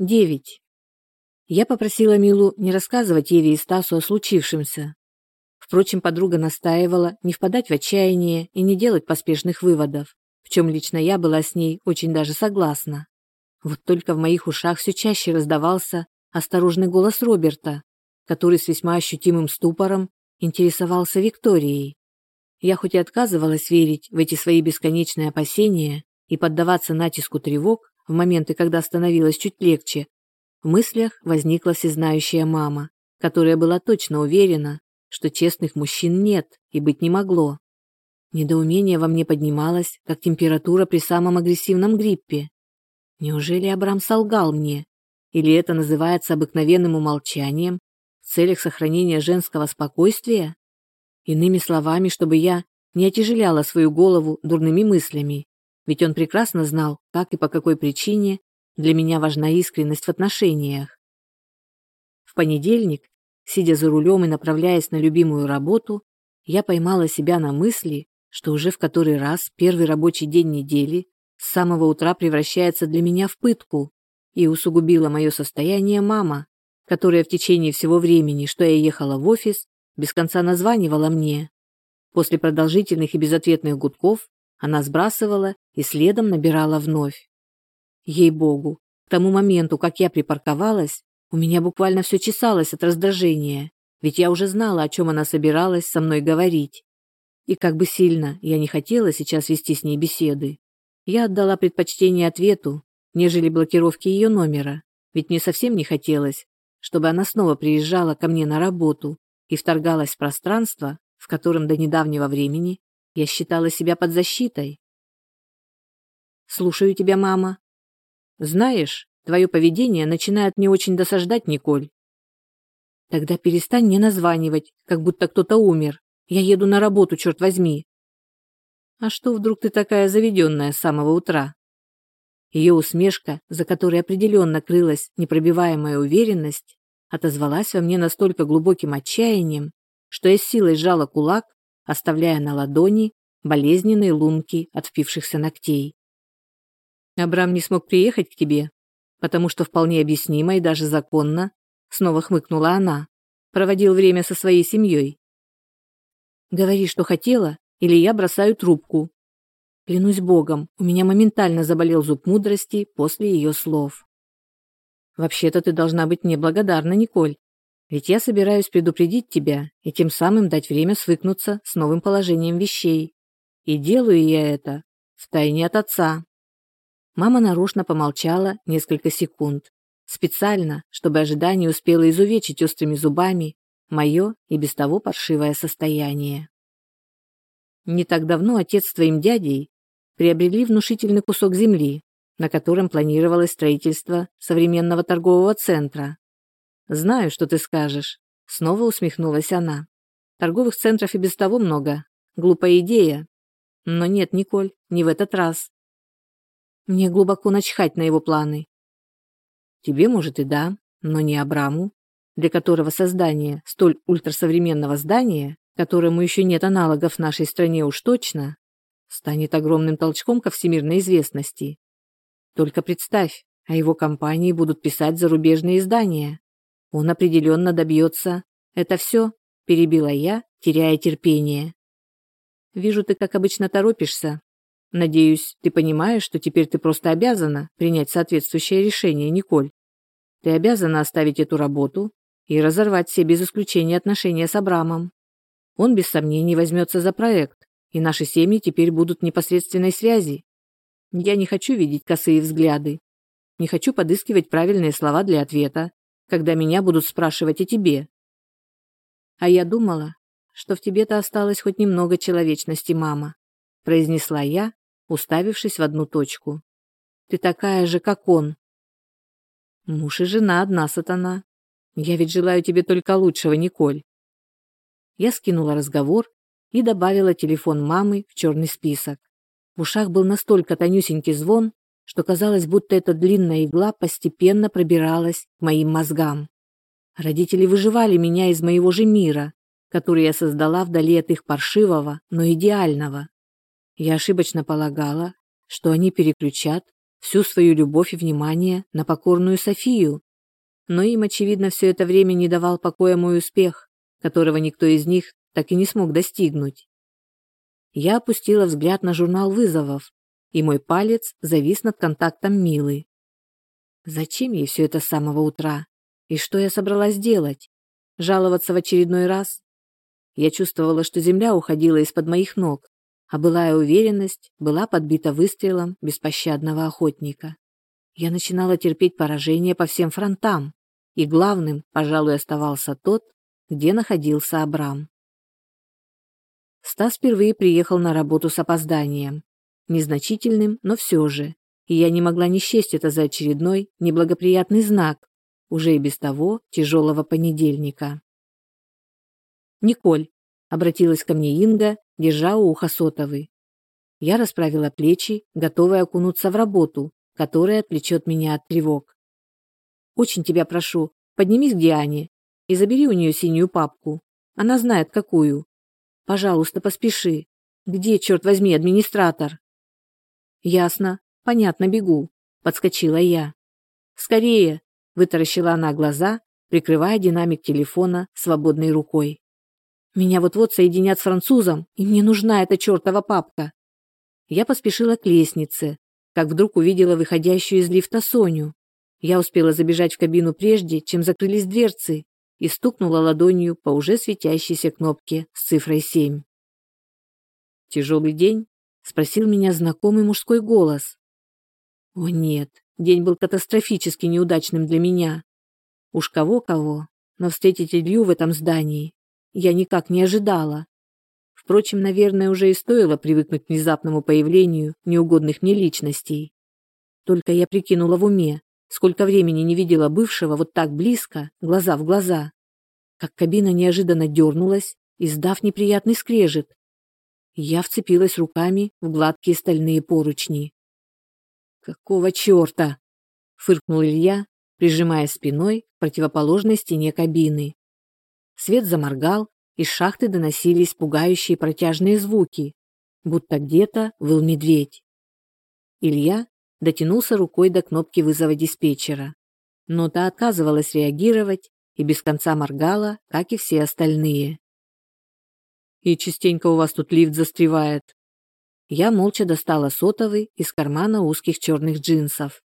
9. Я попросила Милу не рассказывать Еве и Стасу о случившемся. Впрочем, подруга настаивала не впадать в отчаяние и не делать поспешных выводов, в чем лично я была с ней очень даже согласна. Вот только в моих ушах все чаще раздавался осторожный голос Роберта, который с весьма ощутимым ступором интересовался Викторией. Я хоть и отказывалась верить в эти свои бесконечные опасения и поддаваться натиску тревог, в моменты, когда становилось чуть легче, в мыслях возникла всезнающая мама, которая была точно уверена, что честных мужчин нет и быть не могло. Недоумение во мне поднималось, как температура при самом агрессивном гриппе. Неужели Абрам солгал мне? Или это называется обыкновенным умолчанием в целях сохранения женского спокойствия? Иными словами, чтобы я не отяжеляла свою голову дурными мыслями ведь он прекрасно знал, как и по какой причине для меня важна искренность в отношениях. В понедельник, сидя за рулем и направляясь на любимую работу, я поймала себя на мысли, что уже в который раз первый рабочий день недели с самого утра превращается для меня в пытку, и усугубила мое состояние мама, которая в течение всего времени, что я ехала в офис, без конца названивала мне. После продолжительных и безответных гудков она сбрасывала и следом набирала вновь. Ей-богу, к тому моменту, как я припарковалась, у меня буквально все чесалось от раздражения, ведь я уже знала, о чем она собиралась со мной говорить. И как бы сильно я не хотела сейчас вести с ней беседы, я отдала предпочтение ответу, нежели блокировке ее номера, ведь мне совсем не хотелось, чтобы она снова приезжала ко мне на работу и вторгалась в пространство, в котором до недавнего времени я считала себя под защитой. Слушаю тебя, мама. Знаешь, твое поведение начинает мне очень досаждать, Николь. Тогда перестань мне названивать, как будто кто-то умер. Я еду на работу, черт возьми. А что вдруг ты такая заведенная с самого утра? Ее усмешка, за которой определенно крылась непробиваемая уверенность, отозвалась во мне настолько глубоким отчаянием, что я силой сжала кулак оставляя на ладони болезненные лунки от впившихся ногтей. Абрам не смог приехать к тебе, потому что вполне объяснимо и даже законно, снова хмыкнула она, проводил время со своей семьей. Говори, что хотела, или я бросаю трубку. Клянусь богом, у меня моментально заболел зуб мудрости после ее слов. Вообще-то ты должна быть мне благодарна, Николь, ведь я собираюсь предупредить тебя и тем самым дать время свыкнуться с новым положением вещей. И делаю я это втайне от отца. Мама нарочно помолчала несколько секунд, специально, чтобы ожидание успело изувечить острыми зубами мое и без того паршивое состояние. Не так давно отец с твоим дядей приобрели внушительный кусок земли, на котором планировалось строительство современного торгового центра. Знаю, что ты скажешь. Снова усмехнулась она. Торговых центров и без того много. Глупая идея. Но нет, Николь, не в этот раз. Мне глубоко начхать на его планы. Тебе, может, и да, но не Абраму, для которого создание столь ультрасовременного здания, которому еще нет аналогов в нашей стране уж точно, станет огромным толчком ко всемирной известности. Только представь, о его компании будут писать зарубежные издания. Он определенно добьется. Это все, перебила я, теряя терпение. Вижу, ты, как обычно, торопишься. Надеюсь, ты понимаешь, что теперь ты просто обязана принять соответствующее решение, Николь. Ты обязана оставить эту работу и разорвать все без исключения отношения с Абрамом. Он без сомнений возьмется за проект, и наши семьи теперь будут в непосредственной связи. Я не хочу видеть косые взгляды. Не хочу подыскивать правильные слова для ответа когда меня будут спрашивать о тебе. А я думала, что в тебе-то осталось хоть немного человечности, мама, произнесла я, уставившись в одну точку. Ты такая же, как он. Муж и жена одна сатана. Я ведь желаю тебе только лучшего, Николь. Я скинула разговор и добавила телефон мамы в черный список. В ушах был настолько тонюсенький звон, что казалось, будто эта длинная игла постепенно пробиралась к моим мозгам. Родители выживали меня из моего же мира, который я создала вдали от их паршивого, но идеального. Я ошибочно полагала, что они переключат всю свою любовь и внимание на покорную Софию. Но им, очевидно, все это время не давал покоя мой успех, которого никто из них так и не смог достигнуть. Я опустила взгляд на журнал вызовов, и мой палец завис над контактом Милы. Зачем ей все это с самого утра? И что я собралась делать? Жаловаться в очередной раз? Я чувствовала, что земля уходила из-под моих ног, а былая уверенность была подбита выстрелом беспощадного охотника. Я начинала терпеть поражение по всем фронтам, и главным, пожалуй, оставался тот, где находился Абрам. Стас впервые приехал на работу с опозданием. Незначительным, но все же. И я не могла не счесть это за очередной неблагоприятный знак, уже и без того тяжелого понедельника. «Николь», — обратилась ко мне Инга, держа у уха сотовый. Я расправила плечи, готовая окунуться в работу, которая отвлечет меня от тревог. «Очень тебя прошу, поднимись к Диане и забери у нее синюю папку. Она знает, какую. Пожалуйста, поспеши. Где, черт возьми, администратор?» «Ясно. Понятно, бегу», — подскочила я. «Скорее!» — вытаращила она глаза, прикрывая динамик телефона свободной рукой. Меня вот-вот соединят с французом, и мне нужна эта чертова папка. Я поспешила к лестнице, как вдруг увидела выходящую из лифта Соню. Я успела забежать в кабину прежде, чем закрылись дверцы, и стукнула ладонью по уже светящейся кнопке с цифрой 7. «Тяжелый день?» — спросил меня знакомый мужской голос. О нет, день был катастрофически неудачным для меня. Уж кого-кого, но встретить Илью в этом здании я никак не ожидала. Впрочем, наверное, уже и стоило привыкнуть к внезапному появлению неугодных мне личностей. Только я прикинула в уме, сколько времени не видела бывшего вот так близко, глаза в глаза. Как кабина неожиданно дернулась, издав неприятный скрежет. Я вцепилась руками в гладкие стальные поручни. «Какого черта?» — фыркнул Илья, прижимая спиной к противоположной стене кабины. Свет заморгал, из шахты доносились пугающие протяжные звуки, будто где-то выл медведь. Илья дотянулся рукой до кнопки вызова диспетчера, но та отказывалась реагировать и без конца моргала, как и все остальные. «И частенько у вас тут лифт застревает». Я молча достала сотовый из кармана узких черных джинсов.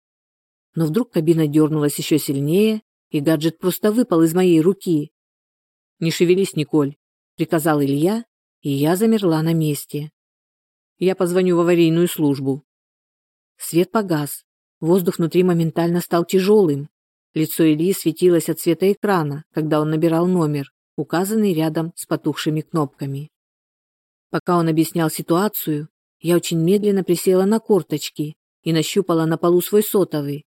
Но вдруг кабина дернулась еще сильнее, и гаджет просто выпал из моей руки. «Не шевелись, Николь», — приказал Илья, и я замерла на месте. «Я позвоню в аварийную службу». Свет погас. Воздух внутри моментально стал тяжелым. Лицо Ильи светилось от света экрана, когда он набирал номер, указанный рядом с потухшими кнопками. Пока он объяснял ситуацию, я очень медленно присела на корточки и нащупала на полу свой сотовый.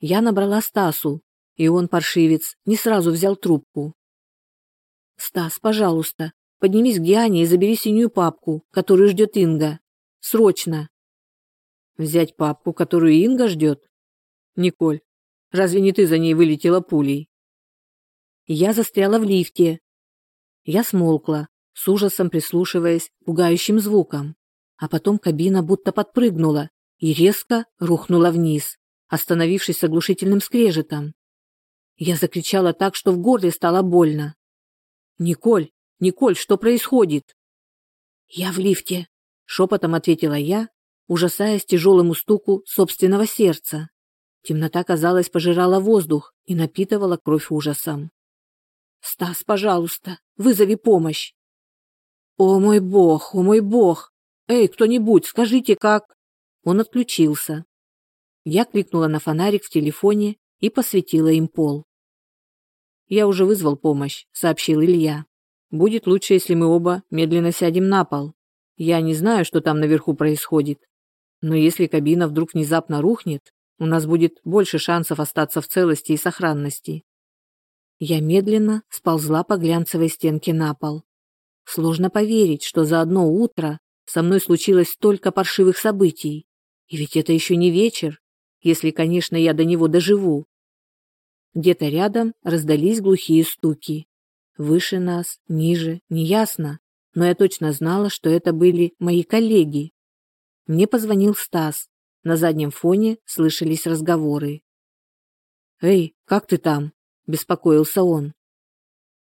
Я набрала Стасу, и он, паршивец, не сразу взял трубку. «Стас, пожалуйста, поднимись к Диане и забери синюю папку, которую ждет Инга. Срочно!» «Взять папку, которую Инга ждет?» «Николь, разве не ты за ней вылетела пулей?» Я застряла в лифте. Я смолкла, с ужасом прислушиваясь к пугающим звукам. А потом кабина будто подпрыгнула и резко рухнула вниз, остановившись с оглушительным скрежетом. Я закричала так, что в горле стало больно. «Николь! Николь, что происходит?» «Я в лифте», — шепотом ответила я, ужасаясь тяжелому стуку собственного сердца. Темнота, казалось, пожирала воздух и напитывала кровь ужасом. «Стас, пожалуйста, вызови помощь!» «О мой бог, о мой бог! Эй, кто-нибудь, скажите, как...» Он отключился. Я кликнула на фонарик в телефоне и посветила им пол. «Я уже вызвал помощь», — сообщил Илья. «Будет лучше, если мы оба медленно сядем на пол. Я не знаю, что там наверху происходит. Но если кабина вдруг внезапно рухнет, у нас будет больше шансов остаться в целости и сохранности». Я медленно сползла по глянцевой стенке на пол. Сложно поверить, что за одно утро со мной случилось столько паршивых событий. И ведь это еще не вечер, если, конечно, я до него доживу. Где-то рядом раздались глухие стуки. Выше нас, ниже, неясно, но я точно знала, что это были мои коллеги. Мне позвонил Стас, На заднем фоне слышались разговоры. «Эй, как ты там?» – беспокоился он.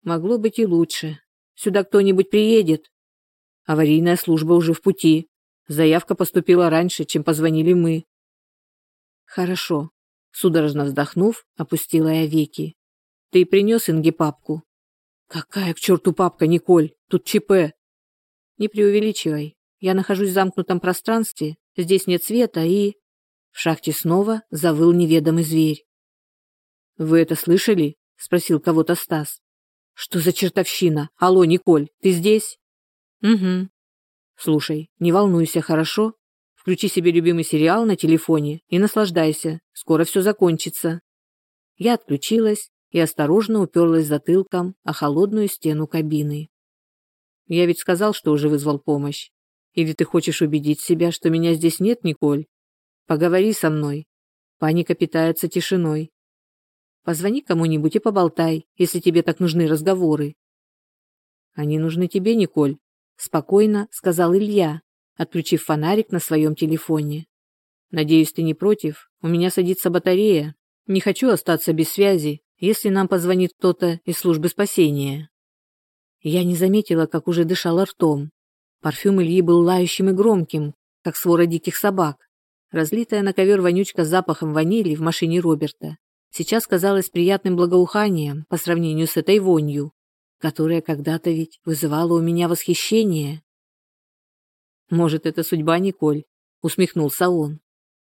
«Могло быть и лучше. Сюда кто-нибудь приедет?» «Аварийная служба уже в пути. Заявка поступила раньше, чем позвонили мы». «Хорошо», – судорожно вздохнув, опустила я веки. «Ты принес Инге папку?» «Какая к черту папка, Николь? Тут ЧП!» «Не преувеличивай. Я нахожусь в замкнутом пространстве, здесь нет света и...» В шахте снова завыл неведомый зверь. «Вы это слышали?» – спросил кого-то Стас. «Что за чертовщина? Алло, Николь, ты здесь?» «Угу». «Слушай, не волнуйся, хорошо? Включи себе любимый сериал на телефоне и наслаждайся. Скоро все закончится». Я отключилась и осторожно уперлась затылком о холодную стену кабины. «Я ведь сказал, что уже вызвал помощь. Или ты хочешь убедить себя, что меня здесь нет, Николь? Поговори со мной. Паника питается тишиной. Позвони кому-нибудь и поболтай, если тебе так нужны разговоры. Они нужны тебе, Николь, спокойно сказал Илья, отключив фонарик на своем телефоне. Надеюсь, ты не против? У меня садится батарея. Не хочу остаться без связи, если нам позвонит кто-то из службы спасения. Я не заметила, как уже дышала ртом. Парфюм Ильи был лающим и громким, как свора диких собак. Разлитая на ковер вонючка с запахом ванили в машине Роберта сейчас казалось приятным благоуханием по сравнению с этой вонью, которая когда-то ведь вызывала у меня восхищение. «Может, это судьба, Николь?» — усмехнулся он.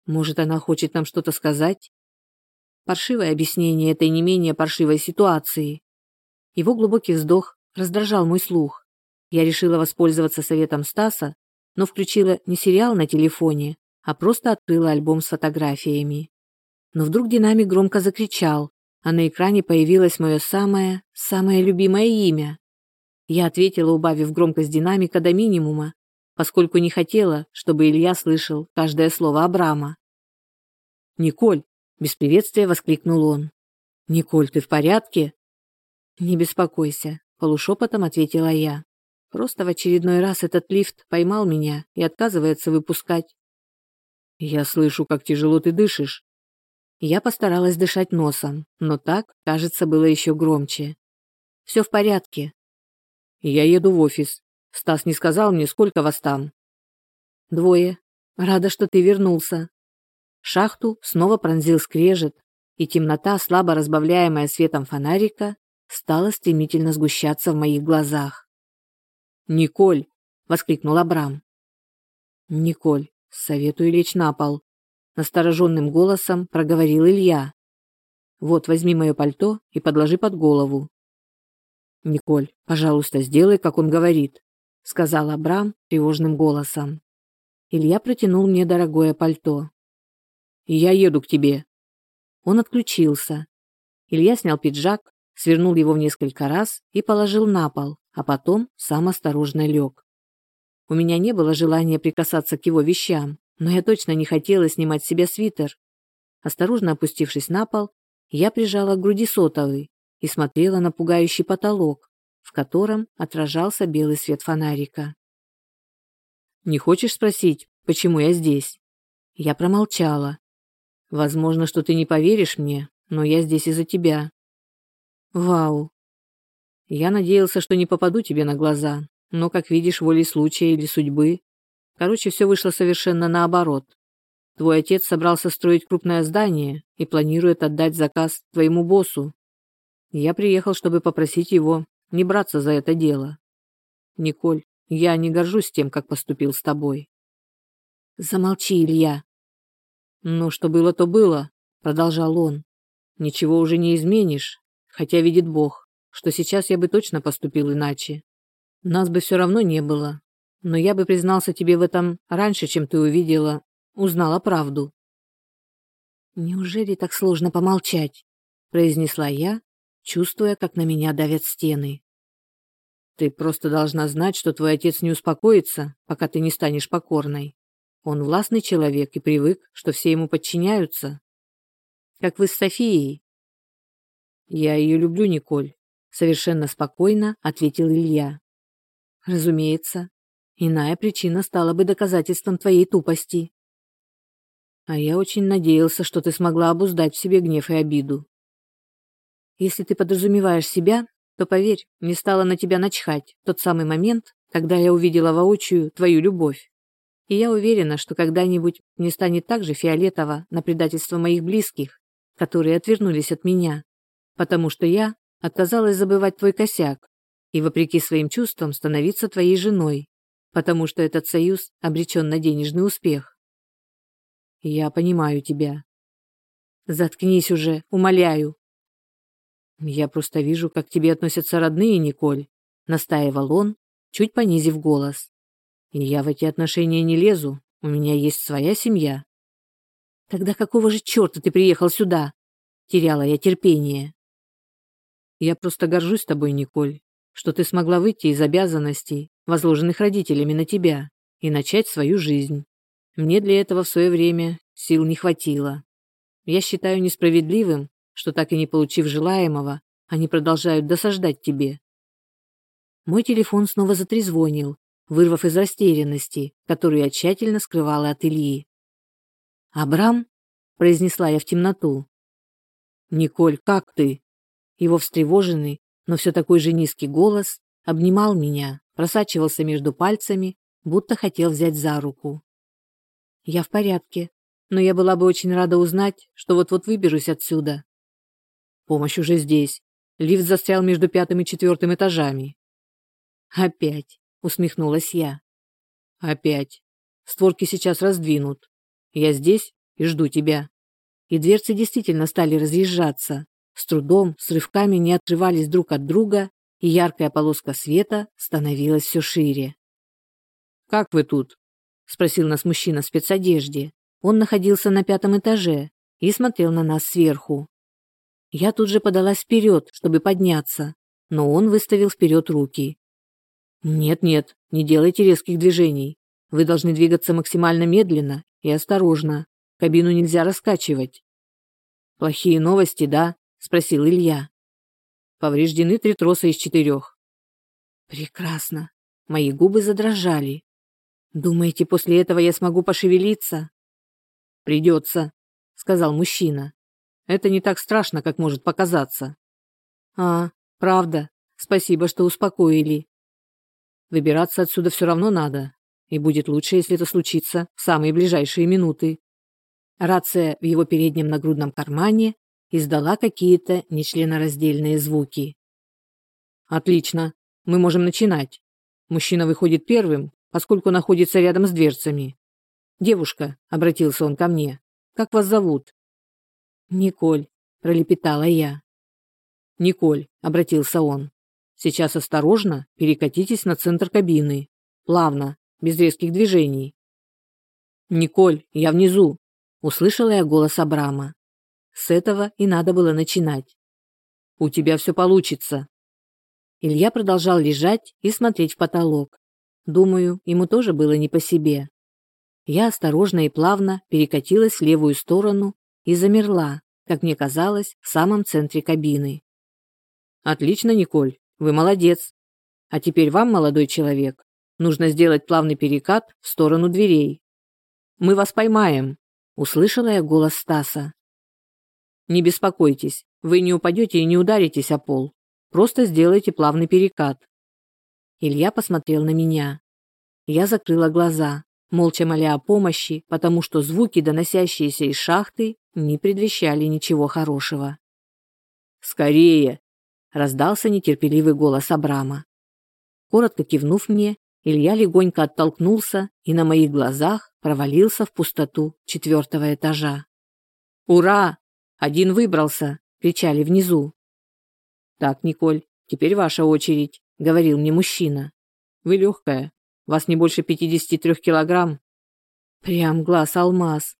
«Может, она хочет нам что-то сказать?» Паршивое объяснение этой не менее паршивой ситуации. Его глубокий вздох раздражал мой слух. Я решила воспользоваться советом Стаса, но включила не сериал на телефоне, а просто открыла альбом с фотографиями. Но вдруг динамик громко закричал, а на экране появилось мое самое, самое любимое имя. Я ответила, убавив громкость динамика до минимума, поскольку не хотела, чтобы Илья слышал каждое слово Абрама. «Николь!» – без приветствия воскликнул он. «Николь, ты в порядке?» «Не беспокойся», – полушепотом ответила я. «Просто в очередной раз этот лифт поймал меня и отказывается выпускать». «Я слышу, как тяжело ты дышишь», я постаралась дышать носом, но так, кажется, было еще громче. «Все в порядке». «Я еду в офис. Стас не сказал мне, сколько вас там?» «Двое. Рада, что ты вернулся». Шахту снова пронзил скрежет, и темнота, слабо разбавляемая светом фонарика, стала стремительно сгущаться в моих глазах. «Николь!» — воскликнул Абрам. «Николь, советую лечь на пол настороженным голосом проговорил Илья. Вот, возьми мое пальто и подложи под голову. Николь, пожалуйста, сделай, как он говорит, сказал Абрам тревожным голосом. Илья протянул мне дорогое пальто. я еду к тебе. Он отключился. Илья снял пиджак, свернул его в несколько раз и положил на пол, а потом сам осторожно лег. У меня не было желания прикасаться к его вещам, но я точно не хотела снимать с себя свитер. Осторожно опустившись на пол, я прижала к груди сотовый и смотрела на пугающий потолок, в котором отражался белый свет фонарика. «Не хочешь спросить, почему я здесь?» Я промолчала. «Возможно, что ты не поверишь мне, но я здесь из-за тебя». «Вау!» Я надеялся, что не попаду тебе на глаза, но, как видишь, волей случая или судьбы, Короче, все вышло совершенно наоборот. Твой отец собрался строить крупное здание и планирует отдать заказ твоему боссу. Я приехал, чтобы попросить его не браться за это дело. Николь, я не горжусь тем, как поступил с тобой. Замолчи, Илья. Ну, что было, то было, продолжал он. Ничего уже не изменишь, хотя видит Бог, что сейчас я бы точно поступил иначе. Нас бы все равно не было, но я бы признался тебе в этом раньше, чем ты увидела, узнала правду. Неужели так сложно помолчать? произнесла я, чувствуя, как на меня давят стены. Ты просто должна знать, что твой отец не успокоится, пока ты не станешь покорной. Он властный человек и привык, что все ему подчиняются. Как вы с Софией. Я ее люблю, Николь, совершенно спокойно ответил Илья. Разумеется, Иная причина стала бы доказательством твоей тупости. А я очень надеялся, что ты смогла обуздать в себе гнев и обиду. Если ты подразумеваешь себя, то поверь, мне стало на тебя начхать тот самый момент, когда я увидела воочию твою любовь. И я уверена, что когда-нибудь мне станет так же фиолетово на предательство моих близких, которые отвернулись от меня, потому что я отказалась забывать твой косяк и, вопреки своим чувствам, становиться твоей женой, потому что этот союз обречен на денежный успех. Я понимаю тебя. Заткнись уже, умоляю. Я просто вижу, как к тебе относятся родные, Николь, настаивал он, чуть понизив голос. Я в эти отношения не лезу, у меня есть своя семья. Тогда какого же черта ты приехал сюда? Теряла я терпение. Я просто горжусь тобой, Николь, что ты смогла выйти из обязанностей, возложенных родителями на тебя, и начать свою жизнь. Мне для этого в свое время сил не хватило. Я считаю несправедливым, что так и не получив желаемого, они продолжают досаждать тебе. Мой телефон снова затрезвонил, вырвав из растерянности, которую я тщательно скрывала от Ильи. «Абрам?» – произнесла я в темноту. «Николь, как ты?» Его встревоженный, но все такой же низкий голос обнимал меня, просачивался между пальцами, будто хотел взять за руку. «Я в порядке, но я была бы очень рада узнать, что вот-вот выберусь отсюда». «Помощь уже здесь. Лифт застрял между пятым и четвертым этажами». «Опять», — усмехнулась я. «Опять. Створки сейчас раздвинут. Я здесь и жду тебя». И дверцы действительно стали разъезжаться. С трудом, с рывками не отрывались друг от друга, и яркая полоска света становилась все шире. «Как вы тут?» – спросил нас мужчина в спецодежде. Он находился на пятом этаже и смотрел на нас сверху. Я тут же подалась вперед, чтобы подняться, но он выставил вперед руки. «Нет-нет, не делайте резких движений. Вы должны двигаться максимально медленно и осторожно. Кабину нельзя раскачивать». «Плохие новости, да?» – спросил Илья. «Повреждены три троса из четырех». «Прекрасно. Мои губы задрожали. Думаете, после этого я смогу пошевелиться?» «Придется», — сказал мужчина. «Это не так страшно, как может показаться». «А, правда. Спасибо, что успокоили». «Выбираться отсюда все равно надо, и будет лучше, если это случится в самые ближайшие минуты». Рация в его переднем нагрудном кармане издала какие-то нечленораздельные звуки. «Отлично. Мы можем начинать. Мужчина выходит первым, поскольку находится рядом с дверцами. «Девушка», — обратился он ко мне, — «как вас зовут?» «Николь», — пролепетала я. «Николь», — обратился он, — «сейчас осторожно перекатитесь на центр кабины. Плавно, без резких движений». «Николь, я внизу», — услышала я голос Абрама. С этого и надо было начинать. «У тебя все получится». Илья продолжал лежать и смотреть в потолок. Думаю, ему тоже было не по себе. Я осторожно и плавно перекатилась в левую сторону и замерла, как мне казалось, в самом центре кабины. «Отлично, Николь, вы молодец. А теперь вам, молодой человек, нужно сделать плавный перекат в сторону дверей. Мы вас поймаем», — услышала я голос Стаса. «Не беспокойтесь, вы не упадете и не ударитесь о пол. Просто сделайте плавный перекат. Илья посмотрел на меня. Я закрыла глаза, молча моля о помощи, потому что звуки, доносящиеся из шахты, не предвещали ничего хорошего. «Скорее!» – раздался нетерпеливый голос Абрама. Коротко кивнув мне, Илья легонько оттолкнулся и на моих глазах провалился в пустоту четвертого этажа. «Ура! Один выбрался!» – кричали внизу. «Так, Николь, теперь ваша очередь», — говорил мне мужчина. «Вы легкая. Вас не больше 53 килограмм». Прям глаз алмаз.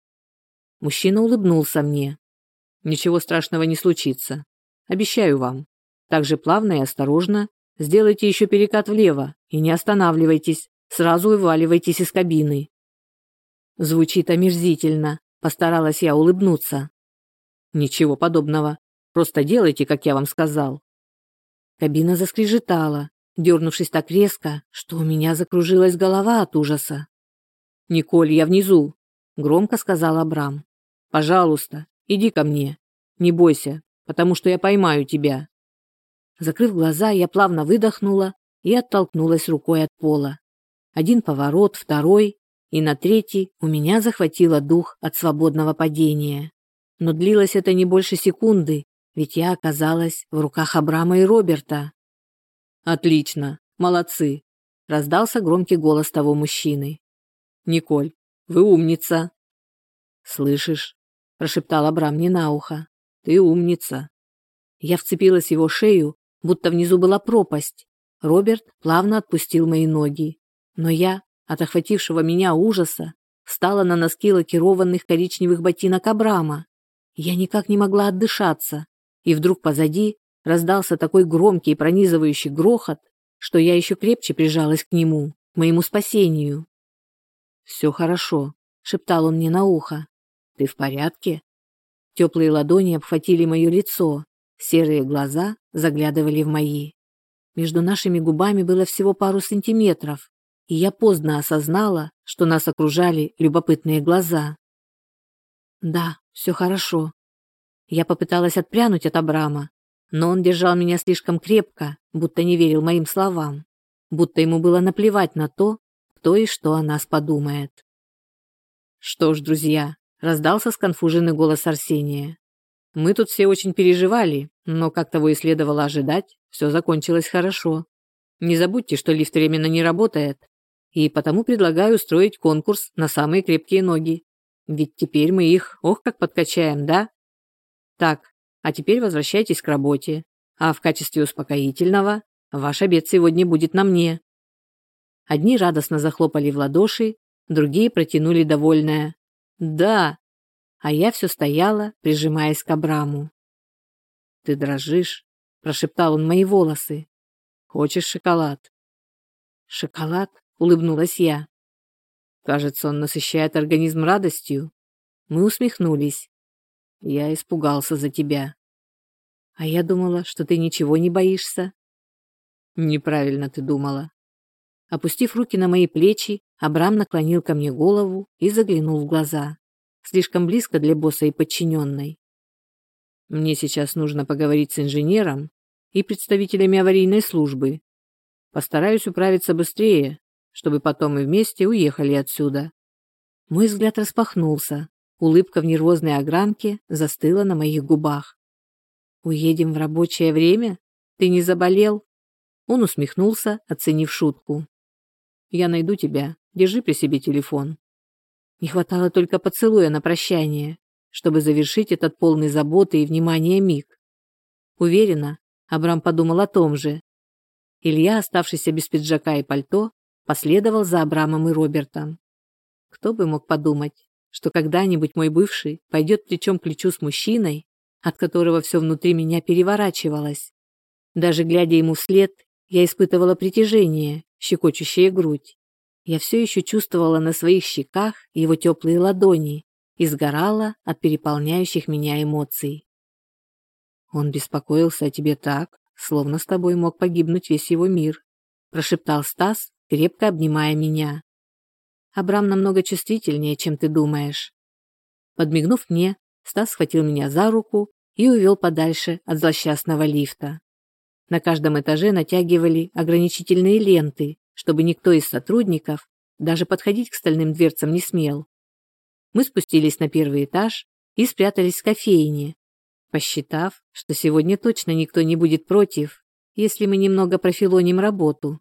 Мужчина улыбнулся мне. «Ничего страшного не случится. Обещаю вам. Так же плавно и осторожно сделайте еще перекат влево и не останавливайтесь. Сразу вываливайтесь из кабины». Звучит омерзительно. Постаралась я улыбнуться. «Ничего подобного. Просто делайте, как я вам сказал. Кабина заскрежетала, дернувшись так резко, что у меня закружилась голова от ужаса. «Николь, я внизу. громко сказал Абрам. Пожалуйста, иди ко мне. Не бойся, потому что я поймаю тебя. Закрыв глаза, я плавно выдохнула и оттолкнулась рукой от пола. Один поворот, второй, и на третий у меня захватило дух от свободного падения. Но длилось это не больше секунды, ведь я оказалась в руках Абрама и Роберта. «Отлично, молодцы!» – раздался громкий голос того мужчины. «Николь, вы умница!» «Слышишь?» – прошептал Абрам мне на ухо. «Ты умница!» Я вцепилась в его шею, будто внизу была пропасть. Роберт плавно отпустил мои ноги. Но я, от охватившего меня ужаса, встала на носки лакированных коричневых ботинок Абрама. Я никак не могла отдышаться и вдруг позади раздался такой громкий и пронизывающий грохот, что я еще крепче прижалась к нему, к моему спасению. «Все хорошо», — шептал он мне на ухо. «Ты в порядке?» Теплые ладони обхватили мое лицо, серые глаза заглядывали в мои. Между нашими губами было всего пару сантиметров, и я поздно осознала, что нас окружали любопытные глаза. «Да, все хорошо», я попыталась отпрянуть от Абрама, но он держал меня слишком крепко, будто не верил моим словам, будто ему было наплевать на то, кто и что о нас подумает. «Что ж, друзья», — раздался сконфуженный голос Арсения. «Мы тут все очень переживали, но, как того и следовало ожидать, все закончилось хорошо. Не забудьте, что лифт временно не работает, и потому предлагаю устроить конкурс на самые крепкие ноги. Ведь теперь мы их, ох, как подкачаем, да?» Так, а теперь возвращайтесь к работе. А в качестве успокоительного ваш обед сегодня будет на мне. Одни радостно захлопали в ладоши, другие протянули довольное «Да!», а я все стояла, прижимаясь к Абраму. «Ты дрожишь», – прошептал он мои волосы. «Хочешь шоколад?» «Шоколад?» – улыбнулась я. Кажется, он насыщает организм радостью. Мы усмехнулись. Я испугался за тебя. А я думала, что ты ничего не боишься. Неправильно ты думала. Опустив руки на мои плечи, Абрам наклонил ко мне голову и заглянул в глаза. Слишком близко для босса и подчиненной. Мне сейчас нужно поговорить с инженером и представителями аварийной службы. Постараюсь управиться быстрее, чтобы потом мы вместе уехали отсюда. Мой взгляд распахнулся. Улыбка в нервозной огранке застыла на моих губах. «Уедем в рабочее время? Ты не заболел?» Он усмехнулся, оценив шутку. «Я найду тебя. Держи при себе телефон». Не хватало только поцелуя на прощание, чтобы завершить этот полный заботы и внимания миг. Уверена, Абрам подумал о том же. Илья, оставшийся без пиджака и пальто, последовал за Абрамом и Робертом. Кто бы мог подумать, что когда-нибудь мой бывший пойдет плечом к плечу с мужчиной, от которого все внутри меня переворачивалось. Даже глядя ему вслед, я испытывала притяжение, щекочущее грудь. Я все еще чувствовала на своих щеках его теплые ладони и сгорала от переполняющих меня эмоций. Он беспокоился о тебе так, словно с тобой мог погибнуть весь его мир, прошептал Стас, крепко обнимая меня. Абрам намного чувствительнее, чем ты думаешь. Подмигнув мне, Стас схватил меня за руку и увел подальше от злосчастного лифта. На каждом этаже натягивали ограничительные ленты, чтобы никто из сотрудников даже подходить к стальным дверцам не смел. Мы спустились на первый этаж и спрятались в кофейне, посчитав, что сегодня точно никто не будет против, если мы немного профилоним работу.